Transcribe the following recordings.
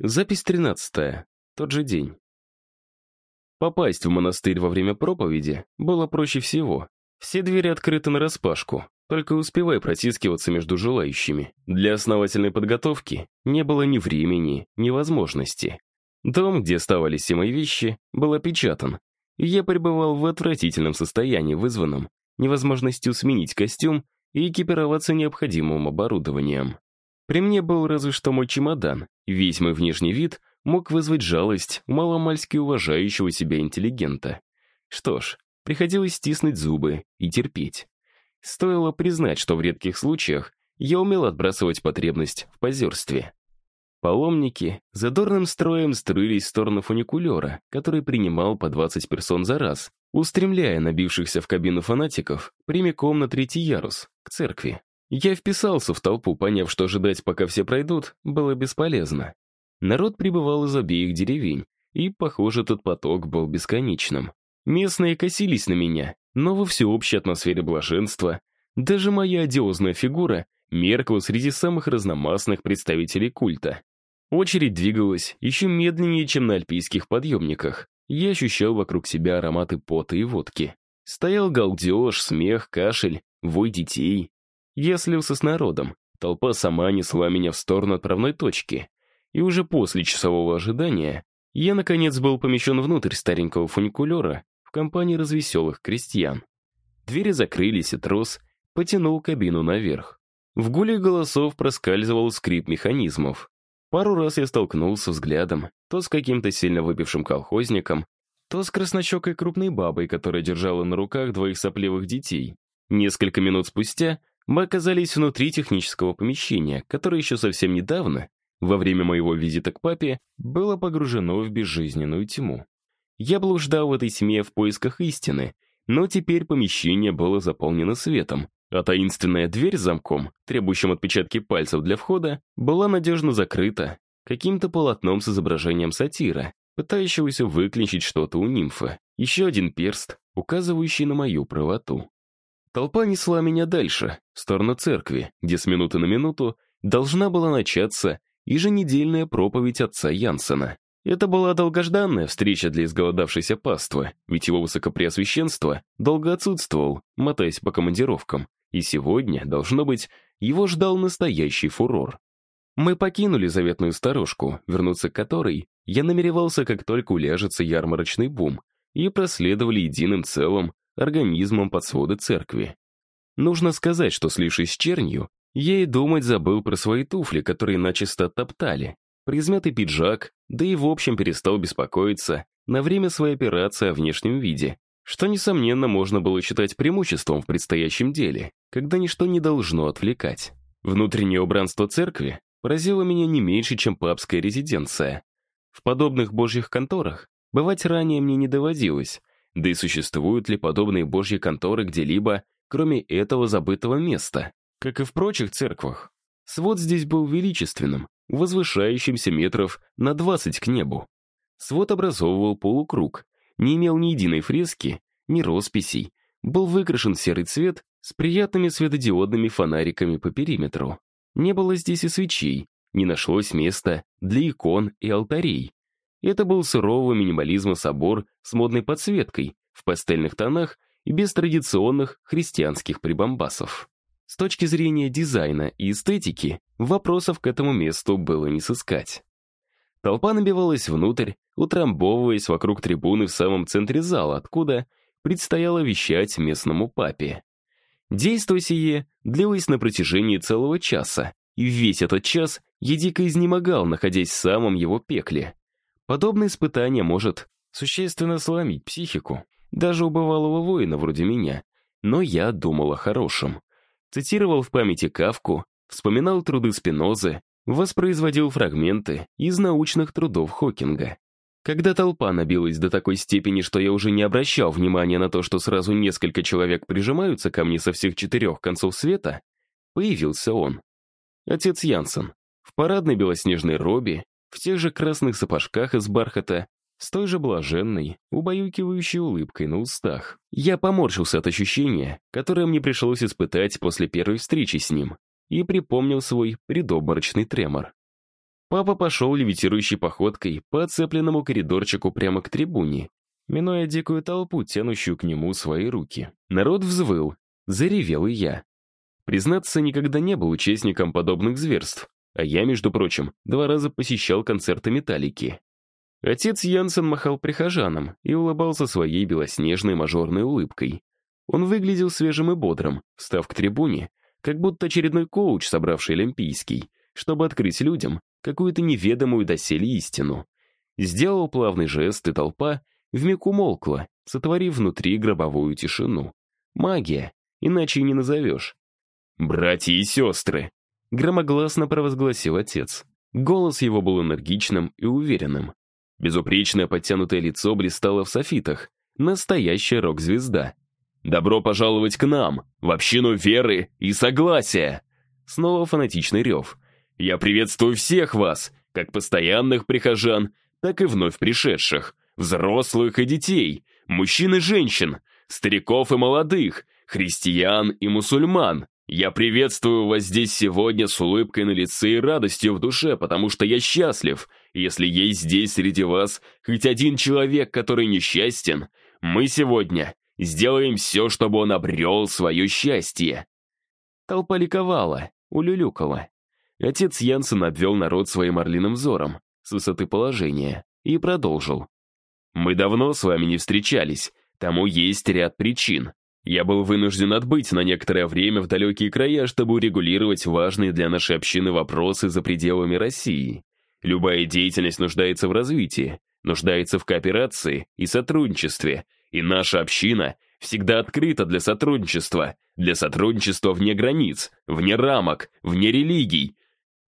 Запись 13 Тот же день. Попасть в монастырь во время проповеди было проще всего. Все двери открыты нараспашку, только успевай протискиваться между желающими. Для основательной подготовки не было ни времени, ни возможности. Дом, где оставались все мои вещи, был опечатан, и я пребывал в отвратительном состоянии, вызванном невозможностью сменить костюм и экипироваться необходимым оборудованием. При мне был разве что мой чемодан, весь мой внешний вид мог вызвать жалость у маломальски уважающего себя интеллигента. Что ж, приходилось стиснуть зубы и терпеть. Стоило признать, что в редких случаях я умел отбрасывать потребность в позерстве. Паломники задорным строем струились в сторону фуникулера, который принимал по 20 персон за раз, устремляя набившихся в кабину фанатиков прямиком на третий ярус, к церкви. Я вписался в толпу, поняв, что ожидать, пока все пройдут, было бесполезно. Народ прибывал из обеих деревень, и, похоже, тот поток был бесконечным. Местные косились на меня, но во всеобщей атмосфере блаженства даже моя одиозная фигура меркла среди самых разномастных представителей культа. Очередь двигалась еще медленнее, чем на альпийских подъемниках. Я ощущал вокруг себя ароматы пота и водки. Стоял галдеж, смех, кашель, вой детей. Я слился с народом. Толпа сама несла меня в сторону отправной точки. И уже после часового ожидания я, наконец, был помещен внутрь старенького фуникулера в компании развеселых крестьян. Двери закрылись, и трос потянул кабину наверх. В гуле голосов проскальзывал скрип механизмов. Пару раз я столкнулся взглядом то с каким-то сильно выпившим колхозником, то с краснощекой крупной бабой, которая держала на руках двоих сопливых детей. Несколько минут спустя мы оказались внутри технического помещения, которое еще совсем недавно, во время моего визита к папе, было погружено в безжизненную тьму. Я блуждал в этой тьме в поисках истины, но теперь помещение было заполнено светом, а таинственная дверь с замком, требующим отпечатки пальцев для входа, была надежно закрыта каким-то полотном с изображением сатира, пытающегося выключить что-то у нимфы. Еще один перст, указывающий на мою правоту. Толпа несла меня дальше, в сторону церкви, где с минуты на минуту должна была начаться еженедельная проповедь отца Янсена. Это была долгожданная встреча для изголодавшейся паствы, ведь его высокопреосвященство долго отсутствовал, мотаясь по командировкам, и сегодня, должно быть, его ждал настоящий фурор. Мы покинули заветную сторожку, вернуться к которой я намеревался, как только уляжется ярмарочный бум, и проследовали единым целым организмом под своды церкви. Нужно сказать, что, слившись с чернью, я и думать забыл про свои туфли, которые начисто топтали, про измятый пиджак, да и в общем перестал беспокоиться на время своей операции о внешнем виде, что, несомненно, можно было считать преимуществом в предстоящем деле, когда ничто не должно отвлекать. Внутреннее убранство церкви поразило меня не меньше, чем папская резиденция. В подобных божьих конторах бывать ранее мне не доводилось, да и существуют ли подобные божьи конторы где-либо, кроме этого забытого места? Как и в прочих церквах. Свод здесь был величественным, возвышающимся метров на 20 к небу. Свод образовывал полукруг, не имел ни единой фрески, ни росписей, был выкрашен серый цвет с приятными светодиодными фонариками по периметру. Не было здесь и свечей, не нашлось места для икон и алтарей. Это был сурового минимализма собор с модной подсветкой, в пастельных тонах и без традиционных христианских прибамбасов. С точки зрения дизайна и эстетики, вопросов к этому месту было не сыскать. Толпа набивалась внутрь, утрамбовываясь вокруг трибуны в самом центре зала, откуда предстояло вещать местному папе. Действие сие длилось на протяжении целого часа, и весь этот час я дико изнемогал, находясь в самом его пекле. Подобное испытание может существенно сломить психику, даже у бывалого воина вроде меня. Но я думал о хорошем. Цитировал в памяти Кавку, вспоминал труды Спинозы, воспроизводил фрагменты из научных трудов Хокинга. Когда толпа набилась до такой степени, что я уже не обращал внимания на то, что сразу несколько человек прижимаются ко мне со всех четырех концов света, появился он. Отец Янсен, в парадной белоснежной робе, в тех же красных сапожках из бархата, с той же блаженной, убаюкивающей улыбкой на устах. Я поморщился от ощущения, которое мне пришлось испытать после первой встречи с ним, и припомнил свой предобморочный тремор. Папа пошел левитирующей походкой по оцепленному коридорчику прямо к трибуне, минуя дикую толпу, тянущую к нему свои руки. Народ взвыл, заревел и я. Признаться, никогда не был участником подобных зверств, а я, между прочим, два раза посещал концерты «Металлики». Отец Янсен махал прихожанам и улыбался своей белоснежной мажорной улыбкой. Он выглядел свежим и бодрым, встав к трибуне, как будто очередной коуч, собравший Олимпийский, чтобы открыть людям какую-то неведомую доселе истину. Сделал плавный жест, и толпа вмиг умолкла, сотворив внутри гробовую тишину. Магия, иначе и не назовешь. «Братья и сестры!» — громогласно провозгласил отец. Голос его был энергичным и уверенным. Безупречное подтянутое лицо блистало в софитах. Настоящая рок-звезда. «Добро пожаловать к нам, в общину веры и согласия!» Снова фанатичный рев. «Я приветствую всех вас, как постоянных прихожан, так и вновь пришедших, взрослых и детей, мужчин и женщин, стариков и молодых, христиан и мусульман, я приветствую вас здесь сегодня с улыбкой на лице и радостью в душе, потому что я счастлив. Если есть здесь среди вас хоть один человек, который несчастен, мы сегодня сделаем все, чтобы он обрел свое счастье». Толпа ликовала, улюлюкала. Отец Янсен обвел народ своим орлиным взором с высоты положения и продолжил. «Мы давно с вами не встречались, тому есть ряд причин. Я был вынужден отбыть на некоторое время в далекие края, чтобы урегулировать важные для нашей общины вопросы за пределами России. Любая деятельность нуждается в развитии, нуждается в кооперации и сотрудничестве, и наша община всегда открыта для сотрудничества, для сотрудничества вне границ, вне рамок, вне религий.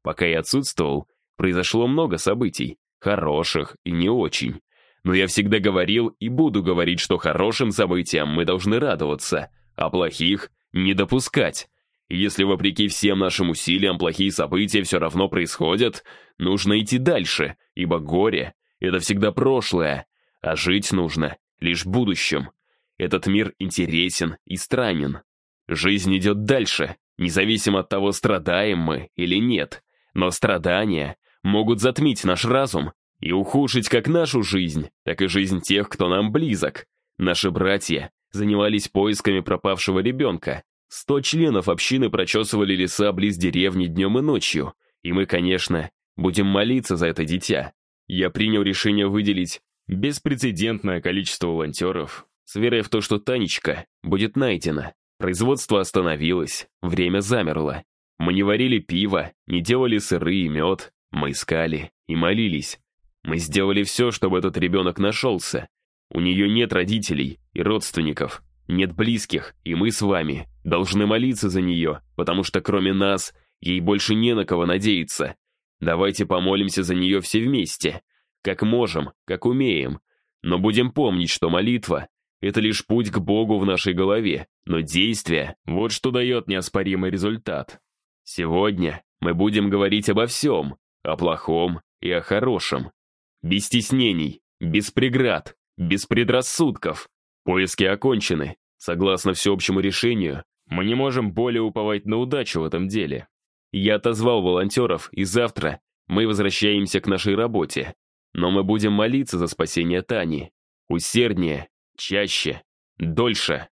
Пока я отсутствовал, произошло много событий, хороших и не очень. Но я всегда говорил и буду говорить, что хорошим событиям мы должны радоваться, а плохих не допускать. Если вопреки всем нашим усилиям плохие события все равно происходят, нужно идти дальше, ибо горе — это всегда прошлое, а жить нужно лишь будущим. Этот мир интересен и странен. Жизнь идет дальше, независимо от того, страдаем мы или нет. Но страдания могут затмить наш разум и ухудшить как нашу жизнь, так и жизнь тех, кто нам близок. Наши братья занимались поисками пропавшего ребенка. Сто членов общины прочесывали леса близ деревни днем и ночью. И мы, конечно, будем молиться за это дитя. Я принял решение выделить беспрецедентное количество волонтеров с верой в то, что Танечка будет найдена. Производство остановилось, время замерло. Мы не варили пиво, не делали сыры и мед. Мы искали и молились. Мы сделали все, чтобы этот ребенок нашелся. У нее нет родителей и родственников, нет близких, и мы с вами должны молиться за нее, потому что кроме нас ей больше не на кого надеяться. Давайте помолимся за нее все вместе, как можем, как умеем. Но будем помнить, что молитва — это лишь путь к Богу в нашей голове, но действие — вот что дает неоспоримый результат. Сегодня мы будем говорить обо всем, о плохом и о хорошем. Без стеснений, без преград, без предрассудков. Поиски окончены. Согласно всеобщему решению, мы не можем более уповать на удачу в этом деле. Я отозвал волонтеров, и завтра мы возвращаемся к нашей работе. Но мы будем молиться за спасение Тани. Усерднее, чаще, дольше.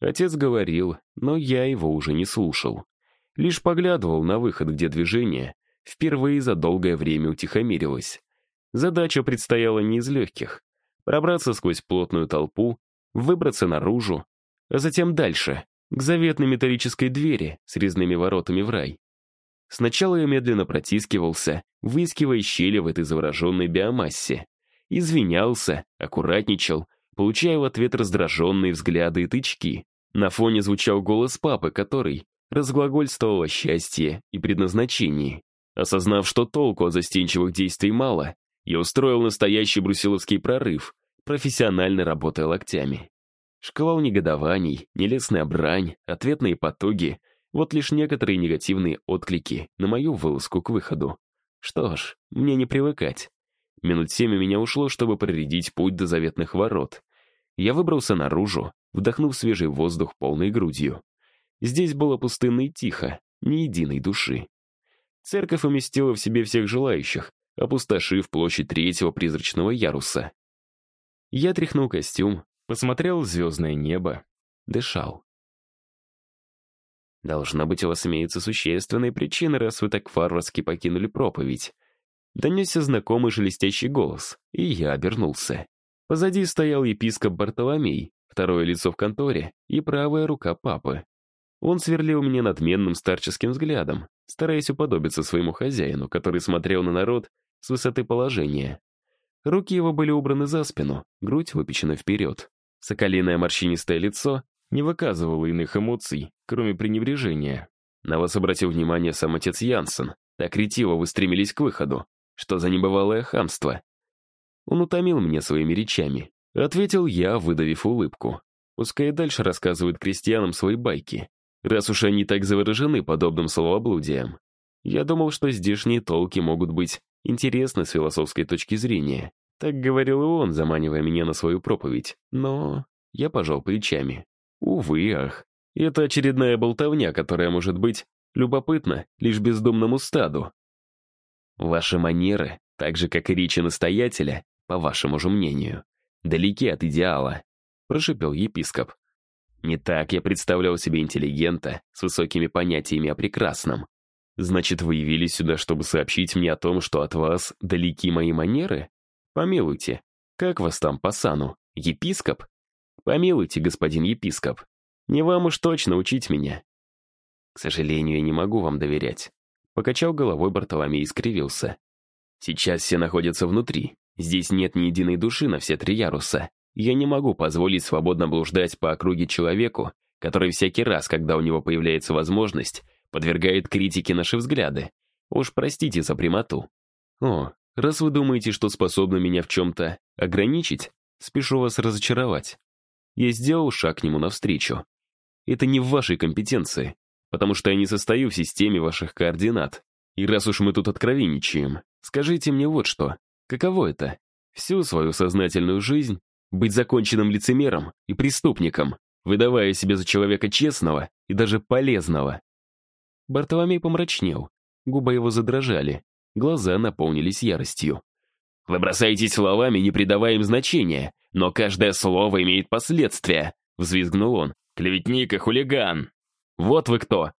Отец говорил, но я его уже не слушал. Лишь поглядывал на выход, где движение впервые за долгое время утихомирилось. Задача предстояла не из легких. Пробраться сквозь плотную толпу, выбраться наружу, а затем дальше, к заветной металлической двери с резными воротами в рай. Сначала я медленно протискивался, выискивая щели в этой завороженной биомассе. Извинялся, аккуратничал, получая в ответ раздраженные взгляды и тычки. На фоне звучал голос папы, который разглагольствовал о счастье и предназначении. Осознав, что толку от застенчивых действий мало, я устроил настоящий брусиловский прорыв, профессионально работая локтями. Шквал негодований, нелестная брань, ответные потуги — вот лишь некоторые негативные отклики на мою вылазку к выходу. Что ж, мне не привыкать. Минут семь у меня ушло, чтобы проредить путь до заветных ворот. Я выбрался наружу, вдохнув свежий воздух полной грудью. Здесь было пустынно и тихо, ни единой души. Церковь уместила в себе всех желающих, опустошив площадь третьего призрачного яруса. Я тряхнул костюм, посмотрел в звездное небо, дышал. Должно быть, у вас имеются существенные причины, раз вы так варварски покинули проповедь. Донесся знакомый шелестящий голос, и я обернулся. Позади стоял епископ Бартоломей, второе лицо в конторе и правая рука папы. Он сверлил меня надменным старческим взглядом, стараясь уподобиться своему хозяину, который смотрел на народ с высоты положения. Руки его были убраны за спину, грудь выпечена вперед. Соколиное морщинистое лицо не выказывало иных эмоций, кроме пренебрежения. На вас обратил внимание сам отец Янсен. Так ретиво вы стремились к выходу. Что за небывалое хамство? Он утомил меня своими речами. Ответил я, выдавив улыбку. Пускай дальше рассказывают крестьянам свои байки, раз уж они так заворожены подобным словоблудием. Я думал, что здешние толки могут быть интересны с философской точки зрения. Так говорил и он, заманивая меня на свою проповедь. Но я пожал плечами. Увы, ах. Это очередная болтовня, которая может быть любопытна лишь бездумному стаду. Ваши манеры, так же, как и речи настоятеля, по вашему же мнению, далеки от идеала, прошипел епископ. Не так я представлял себе интеллигента с высокими понятиями о прекрасном. Значит, вы явились сюда, чтобы сообщить мне о том, что от вас далеки мои манеры? Помилуйте, как вас там по сану? Епископ? Помилуйте, господин епископ. Не вам уж точно учить меня. К сожалению, я не могу вам доверять. Покачал головой Бартоломей и скривился. Сейчас все находятся внутри. Здесь нет ни единой души на все три яруса. Я не могу позволить свободно блуждать по округе человеку, который всякий раз, когда у него появляется возможность, подвергает критике наши взгляды. Уж простите за прямоту. О, раз вы думаете, что способны меня в чем-то ограничить, спешу вас разочаровать. Я сделал шаг к нему навстречу. Это не в вашей компетенции, потому что я не состою в системе ваших координат. И раз уж мы тут откровенничаем, скажите мне вот что. Каково это? Всю свою сознательную жизнь быть законченным лицемером и преступником, выдавая себя за человека честного и даже полезного. Бартоломей помрачнел, губы его задрожали, глаза наполнились яростью. «Вы бросаетесь словами, не придавая им значения, но каждое слово имеет последствия», — взвизгнул он. «Клеветник и хулиган! Вот вы кто!»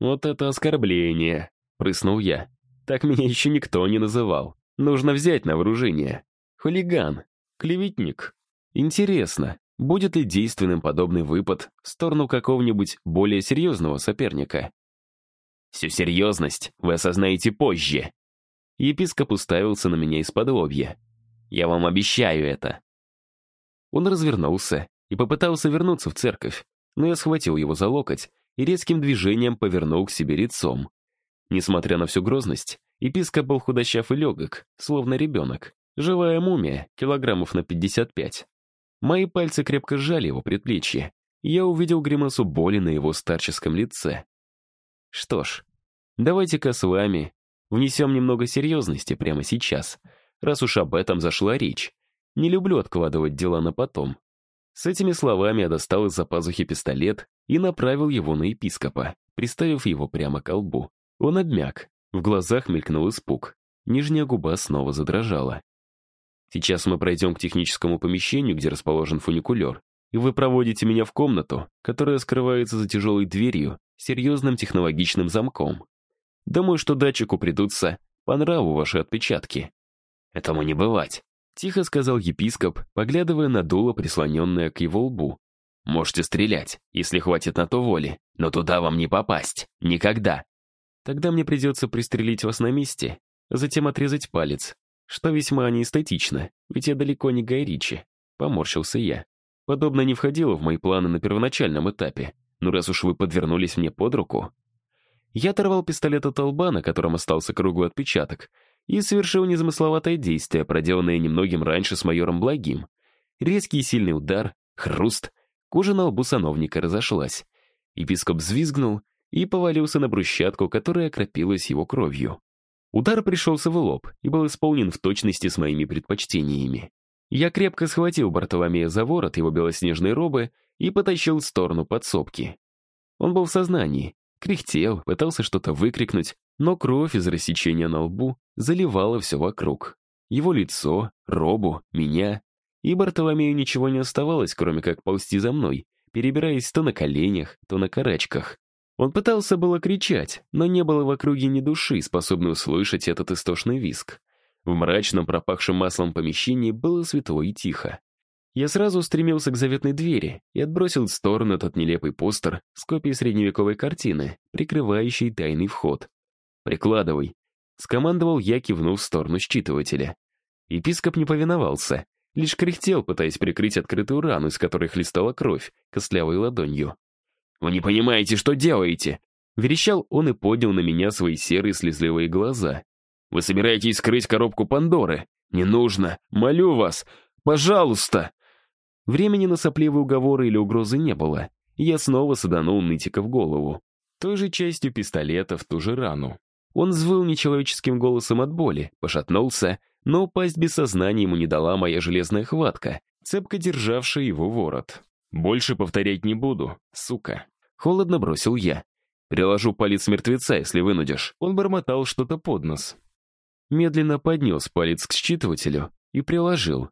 «Вот это оскорбление!» — прыснул я. «Так меня еще никто не называл. Нужно взять на вооружение. Хулиган, клеветник, Интересно, будет ли действенным подобный выпад в сторону какого-нибудь более серьезного соперника? Всю серьезность вы осознаете позже. Епископ уставился на меня из-под лобья. Я вам обещаю это. Он развернулся и попытался вернуться в церковь, но я схватил его за локоть и резким движением повернул к себе лицом. Несмотря на всю грозность, епископ был худощав и легок, словно ребенок. Живая мумия, килограммов на 55. Мои пальцы крепко сжали его предплечье. Я увидел гримасу боли на его старческом лице. Что ж, давайте-ка с вами внесем немного серьезности прямо сейчас, раз уж об этом зашла речь. Не люблю откладывать дела на потом. С этими словами я достал из-за пазухи пистолет и направил его на епископа, приставив его прямо к лбу. Он обмяк, в глазах мелькнул испуг. Нижняя губа снова задрожала. Сейчас мы пройдем к техническому помещению, где расположен фуникулер, и вы проводите меня в комнату, которая скрывается за тяжелой дверью, серьезным технологичным замком. Думаю, что датчику придутся по нраву ваши отпечатки. Этому не бывать, тихо сказал епископ, поглядывая на дуло, прислоненное к его лбу. Можете стрелять, если хватит на то воли, но туда вам не попасть. Никогда. Тогда мне придется пристрелить вас на месте, затем отрезать палец, что весьма неэстетично, ведь я далеко не Гай Ричи. Поморщился я. Подобное не входило в мои планы на первоначальном этапе. Но раз уж вы подвернулись мне под руку... Я оторвал пистолет от лба, на котором остался круглый отпечаток, и совершил незамысловатое действие, проделанное немногим раньше с майором Благим. Резкий и сильный удар, хруст, кожа на лбу сановника разошлась. Епископ взвизгнул и повалился на брусчатку, которая окропилась его кровью. Удар пришелся в лоб и был исполнен в точности с моими предпочтениями. Я крепко схватил Бартоломея за ворот его белоснежной робы и потащил в сторону подсобки. Он был в сознании, кряхтел, пытался что-то выкрикнуть, но кровь из рассечения на лбу заливала все вокруг. Его лицо, робу, меня. И Бартоломею ничего не оставалось, кроме как ползти за мной, перебираясь то на коленях, то на карачках. Он пытался было кричать, но не было в округе ни души, способной услышать этот истошный виск. В мрачном, пропахшем маслом помещении было светло и тихо. Я сразу стремился к заветной двери и отбросил в сторону этот нелепый постер с копией средневековой картины, прикрывающей тайный вход. «Прикладывай», — скомандовал я, кивнув в сторону считывателя. Епископ не повиновался, лишь кряхтел, пытаясь прикрыть открытую рану, из которой хлестала кровь, костлявой ладонью. «Вы не понимаете, что делаете!» Верещал он и поднял на меня свои серые слезливые глаза. «Вы собираетесь скрыть коробку Пандоры? Не нужно! Молю вас! Пожалуйста!» Времени на сопливые уговоры или угрозы не было. Я снова саданул нытика в голову. Той же частью пистолета в ту же рану. Он взвыл нечеловеческим голосом от боли, пошатнулся, но упасть без сознания ему не дала моя железная хватка, цепко державшая его ворот. «Больше повторять не буду, сука». Холодно бросил я. «Приложу палец мертвеца, если вынудишь». Он бормотал что-то под нос. Медленно поднес палец к считывателю и приложил.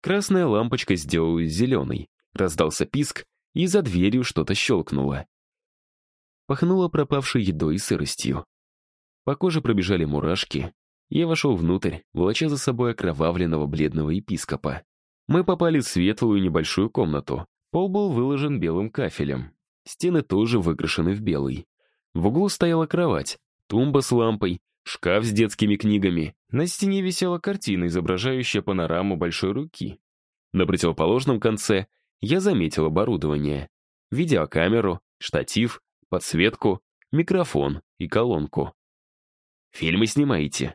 Красная лампочка сделалась зеленой. Раздался писк, и за дверью что-то щелкнуло. Пахнуло пропавшей едой и сыростью. По коже пробежали мурашки. Я вошел внутрь, волоча за собой окровавленного бледного епископа. Мы попали в светлую небольшую комнату. Пол был выложен белым кафелем. Стены тоже выкрашены в белый. В углу стояла кровать, тумба с лампой, шкаф с детскими книгами. На стене висела картина, изображающая панораму большой руки. На противоположном конце я заметил оборудование. Видеокамеру, штатив, подсветку, микрофон и колонку. «Фильмы снимаете?»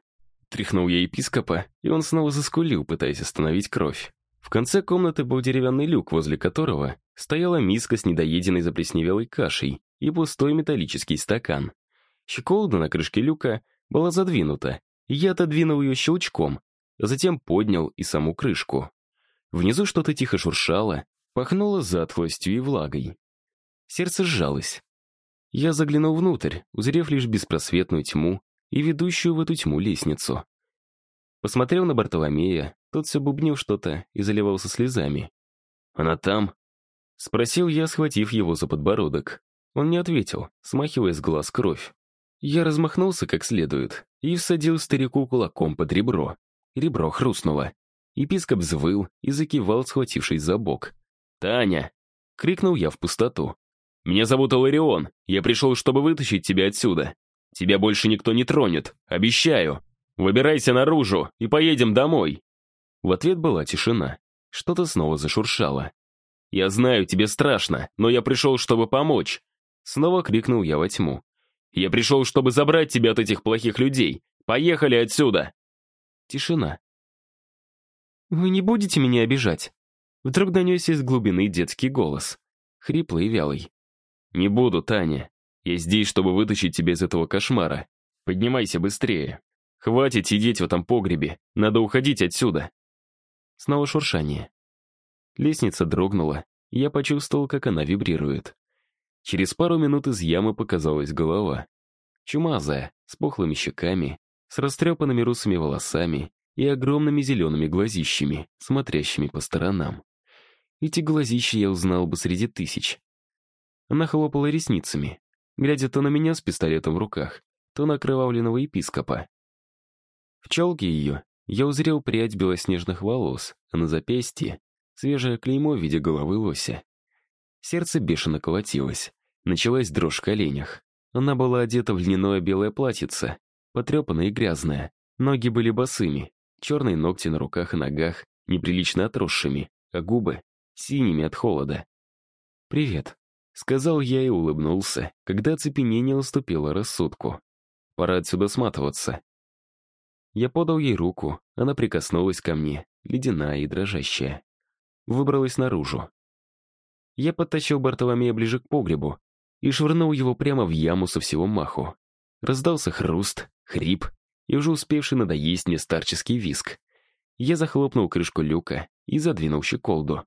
Тряхнул я епископа, и он снова заскулил, пытаясь остановить кровь. В конце комнаты был деревянный люк, возле которого стояла миска с недоеденной заплесневелой кашей и пустой металлический стакан. Щеколда на крышке люка была задвинута, я отодвинул ее щелчком, затем поднял и саму крышку. Внизу что-то тихо шуршало, пахнуло затхлостью и влагой. Сердце сжалось. Я заглянул внутрь, узрев лишь беспросветную тьму и ведущую в эту тьму лестницу. Посмотрел на Бартоломея, тот все бубнил что-то и заливался слезами. «Она там?» Спросил я, схватив его за подбородок. Он не ответил, смахивая с глаз кровь. Я размахнулся как следует и всадил старику кулаком под ребро. Ребро хрустнуло. Епископ взвыл и закивал, схватившись за бок. «Таня!» — крикнул я в пустоту. «Меня зовут Аларион. Я пришел, чтобы вытащить тебя отсюда. Тебя больше никто не тронет, обещаю. Выбирайся наружу и поедем домой». В ответ была тишина. Что-то снова зашуршало. «Я знаю, тебе страшно, но я пришел, чтобы помочь!» Снова крикнул я во тьму. «Я пришел, чтобы забрать тебя от этих плохих людей! Поехали отсюда!» Тишина. «Вы не будете меня обижать?» Вдруг донесся из глубины детский голос. Хриплый и вялый. «Не буду, Таня. Я здесь, чтобы вытащить тебя из этого кошмара. Поднимайся быстрее. Хватит сидеть в этом погребе. Надо уходить отсюда. Снова шуршание. Лестница дрогнула. Я почувствовал, как она вибрирует. Через пару минут из ямы показалась голова. Чумазая, с пухлыми щеками, с растрепанными русыми волосами и огромными зелеными глазищами, смотрящими по сторонам. Эти глазища я узнал бы среди тысяч. Она хлопала ресницами, глядя то на меня с пистолетом в руках, то на окровавленного епископа. В челке ее я узрел прядь белоснежных волос, а на запястье — свежее клеймо в виде головы лося. Сердце бешено колотилось. Началась дрожь в коленях. Она была одета в льняное белое платьице, потрепанное и грязное. Ноги были босыми, черные ногти на руках и ногах, неприлично отросшими, а губы — синими от холода. «Привет», Сказал я и улыбнулся, когда оцепенение уступило рассудку. Пора отсюда сматываться. Я подал ей руку, она прикоснулась ко мне, ледяная и дрожащая. Выбралась наружу. Я подтащил Бартоломея ближе к погребу и швырнул его прямо в яму со всего маху. Раздался хруст, хрип и уже успевший надоесть мне старческий виск. Я захлопнул крышку люка и задвинул щеколду.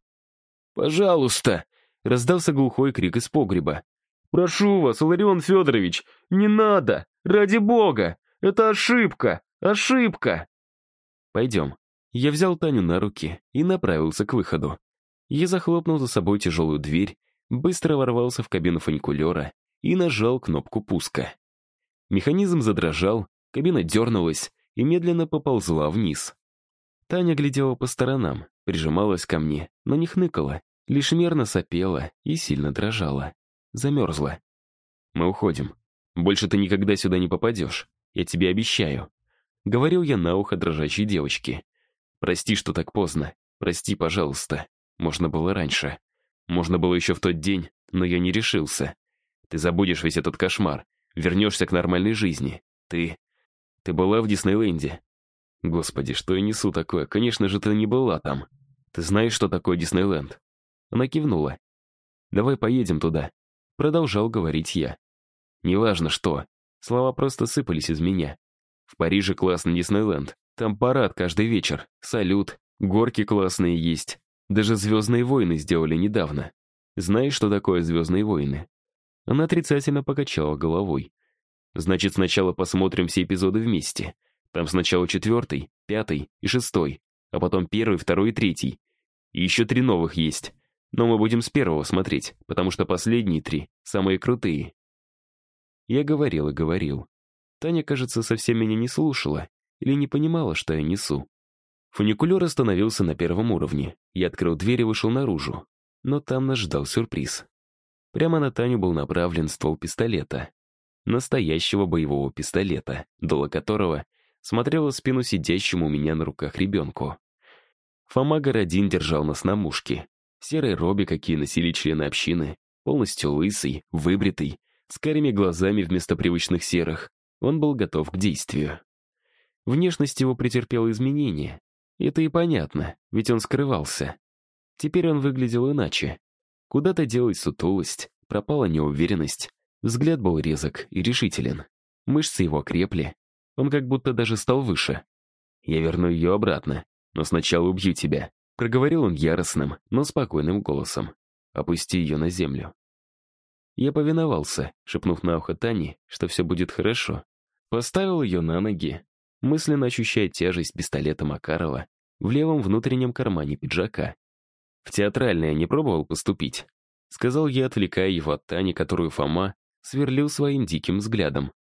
«Пожалуйста!» Раздался глухой крик из погреба. «Прошу вас, Ларион Федорович, не надо! Ради бога! Это ошибка! Ошибка!» «Пойдем». Я взял Таню на руки и направился к выходу. Я захлопнул за собой тяжелую дверь, быстро ворвался в кабину фуникулера и нажал кнопку пуска. Механизм задрожал, кабина дернулась и медленно поползла вниз. Таня глядела по сторонам, прижималась ко мне, но не хныкала, лишь мерно сопела и сильно дрожала. Замерзла. «Мы уходим. Больше ты никогда сюда не попадешь. Я тебе обещаю», — говорил я на ухо дрожащей девочки. «Прости, что так поздно. Прости, пожалуйста. Можно было раньше. Можно было еще в тот день, но я не решился. Ты забудешь весь этот кошмар, вернешься к нормальной жизни. Ты... Ты была в Диснейленде. Господи, что я несу такое? Конечно же, ты не была там. Ты знаешь, что такое Диснейленд?» Она кивнула. «Давай поедем туда», — продолжал говорить я. «Неважно что. Слова просто сыпались из меня. В Париже классный Диснейленд. Там парад каждый вечер, салют, горки классные есть. Даже «Звездные войны» сделали недавно. Знаешь, что такое «Звездные войны»?» Она отрицательно покачала головой. «Значит, сначала посмотрим все эпизоды вместе. Там сначала четвертый, пятый и шестой, а потом первый, второй и третий. И еще три новых есть. Но мы будем с первого смотреть, потому что последние три самые крутые». Я говорил и говорил. Таня, кажется, совсем меня не слушала или не понимала, что я несу. Фуникулер остановился на первом уровне. Я открыл дверь и вышел наружу. Но там нас ждал сюрприз. Прямо на Таню был направлен ствол пистолета. Настоящего боевого пистолета, дуло которого смотрела в спину сидящему у меня на руках ребенку. Фома Городин держал нас на мушке. Серые роби, какие носили члены общины, полностью лысый, выбритый, с карими глазами вместо привычных серых. Он был готов к действию. Внешность его претерпела изменения, это и понятно, ведь он скрывался. Теперь он выглядел иначе. Куда-то делась сутулость, пропала неуверенность. Взгляд был резок и решителен. Мышцы его крепли. Он как будто даже стал выше. «Я верну ее обратно, но сначала убью тебя», — проговорил он яростным, но спокойным голосом. «Опусти ее на землю». Я повиновался, шепнув на ухо Тани, что все будет хорошо. Поставил ее на ноги, мысленно ощущая тяжесть пистолета Макарова в левом внутреннем кармане пиджака. «В театральное не пробовал поступить?» Сказал я, отвлекая его от Тани, которую Фома сверлил своим диким взглядом.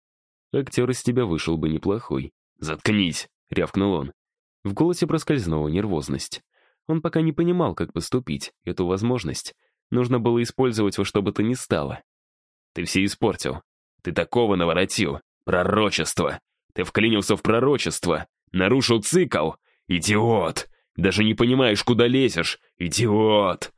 «Актер из тебя вышел бы неплохой». «Заткнись!» — рявкнул он. В голосе проскользнула нервозность. Он пока не понимал, как поступить, эту возможность. Нужно было использовать во что бы то ни стало. «Ты все испортил. Ты такого наворотил. Пророчество. Ты вклинился в пророчество, нарушил цикл. Идиот! Даже не понимаешь, куда лезешь. Идиот!»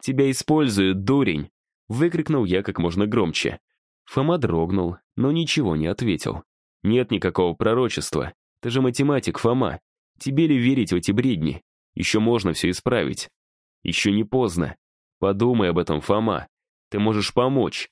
«Тебя используют, дурень!» — выкрикнул я как можно громче. Фома дрогнул, но ничего не ответил. «Нет никакого пророчества. Ты же математик, Фома. Тебе ли верить в эти бредни? Еще можно все исправить. Еще не поздно. Подумай об этом, Фома. Ты можешь помочь.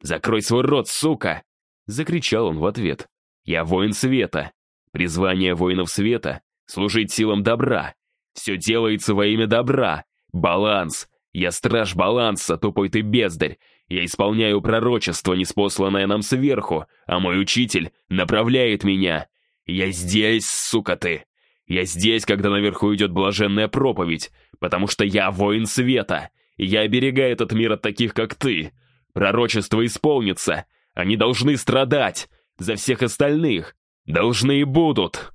Закрой свой рот, сука!» Закричал он в ответ. Я воин света. Призвание воинов света — служить силам добра. Все делается во имя добра. Баланс. Я страж баланса, тупой ты бездарь. Я исполняю пророчество, неспосланное нам сверху, а мой учитель направляет меня. Я здесь, сука ты. Я здесь, когда наверху идет блаженная проповедь, потому что я воин света, я оберегаю этот мир от таких, как ты. Пророчество исполнится. Они должны страдать за всех остальных. Должны и будут!»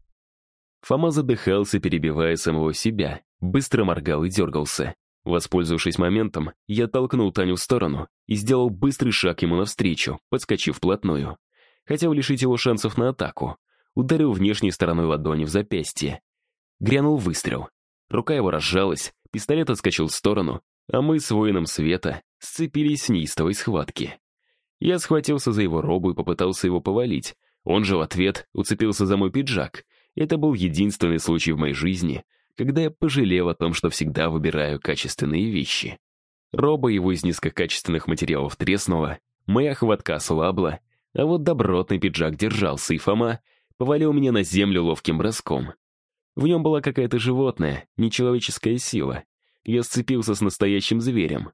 Фома задыхался, перебивая самого себя, быстро моргал и дергался. Воспользовавшись моментом, я толкнул Таню в сторону и сделал быстрый шаг ему навстречу, подскочив вплотную. Хотел лишить его шансов на атаку. Ударил внешней стороной ладони в запястье. Грянул выстрел. Рука его разжалась, пистолет отскочил в сторону, а мы с воином света сцепились в неистовой схватке. Я схватился за его робу и попытался его повалить. Он же в ответ уцепился за мой пиджак. Это был единственный случай в моей жизни, когда я пожалел о том, что всегда выбираю качественные вещи. Роба его из низкокачественных материалов треснула, моя хватка слабла, а вот добротный пиджак держался, и Фома повалил меня на землю ловким броском. В нем была какая-то животная, нечеловеческая сила. Я сцепился с настоящим зверем.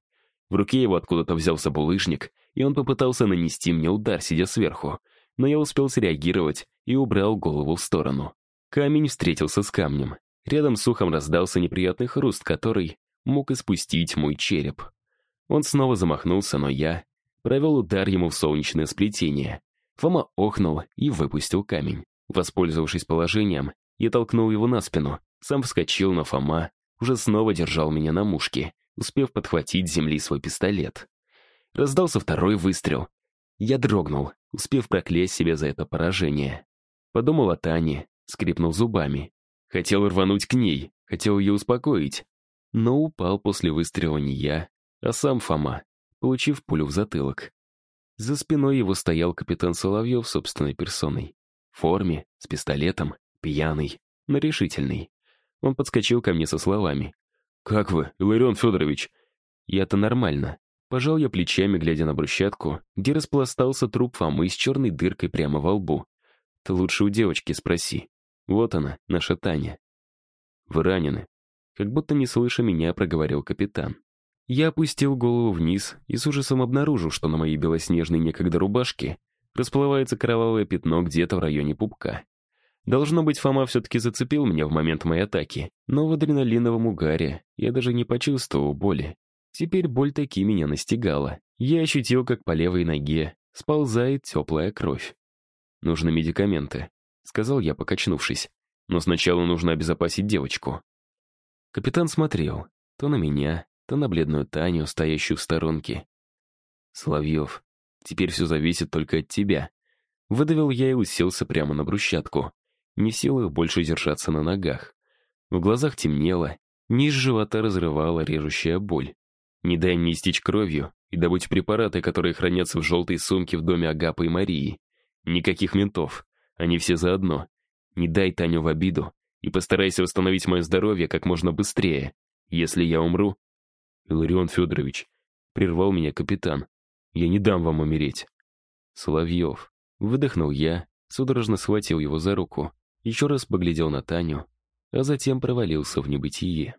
В руке его откуда-то взялся булыжник, и он попытался нанести мне удар, сидя сверху. но я успел среагировать и убрал голову в сторону. Камень встретился с камнем. Рядом с ухом раздался неприятный хруст, который мог испустить мой череп. Он снова замахнулся, но я провел удар ему в солнечное сплетение. Фома охнул и выпустил камень. Воспользовавшись положением, я толкнул его на спину, сам вскочил, но Фома уже снова держал меня на мушке, успев подхватить с земли свой пистолет. Раздался второй выстрел. Я дрогнул, успев проклясть себя за это поражение. Подумал о Тане, скрипнул зубами. Хотел рвануть к ней, хотел ее успокоить. Но упал после выстрела не я, а сам Фома, получив пулю в затылок. За спиной его стоял капитан Соловьев собственной персоной. В форме, с пистолетом, пьяный, но решительный. Он подскочил ко мне со словами. «Как вы, Иларион Федорович?» «Я-то нормально». Пожал я плечами, глядя на брусчатку, где распластался труп Фомы с черной дыркой прямо во лбу. «Ты лучше у девочки спроси. Вот она, наша Таня». «Вы ранены?» Как будто не слыша меня, проговорил капитан. Я опустил голову вниз и с ужасом обнаружил, что на моей белоснежной некогда рубашке расплывается кровавое пятно где-то в районе пупка. Должно быть, Фома все-таки зацепил меня в момент моей атаки, но в адреналиновом угаре я даже не почувствовал боли. Теперь боль таки меня настигала. Я ощутил, как по левой ноге сползает теплая кровь. «Нужны медикаменты», — сказал я, покачнувшись. «Но сначала нужно обезопасить девочку». Капитан смотрел то на меня, то на бледную Таню, стоящую в сторонке. «Соловьев, теперь все зависит только от тебя». Выдавил я и уселся прямо на брусчатку, не в силах больше держаться на ногах. В глазах темнело, низ живота разрывала режущая боль. Не дай мне истечь кровью и добыть препараты, которые хранятся в желтой сумке в доме Агапы и Марии. Никаких ментов, они все заодно. Не дай Таню в обиду и постарайся восстановить мое здоровье как можно быстрее. Если я умру... Иларион Федорович, прервал меня капитан. Я не дам вам умереть. Соловьев. Выдохнул я, судорожно схватил его за руку, еще раз поглядел на Таню, а затем провалился в небытие.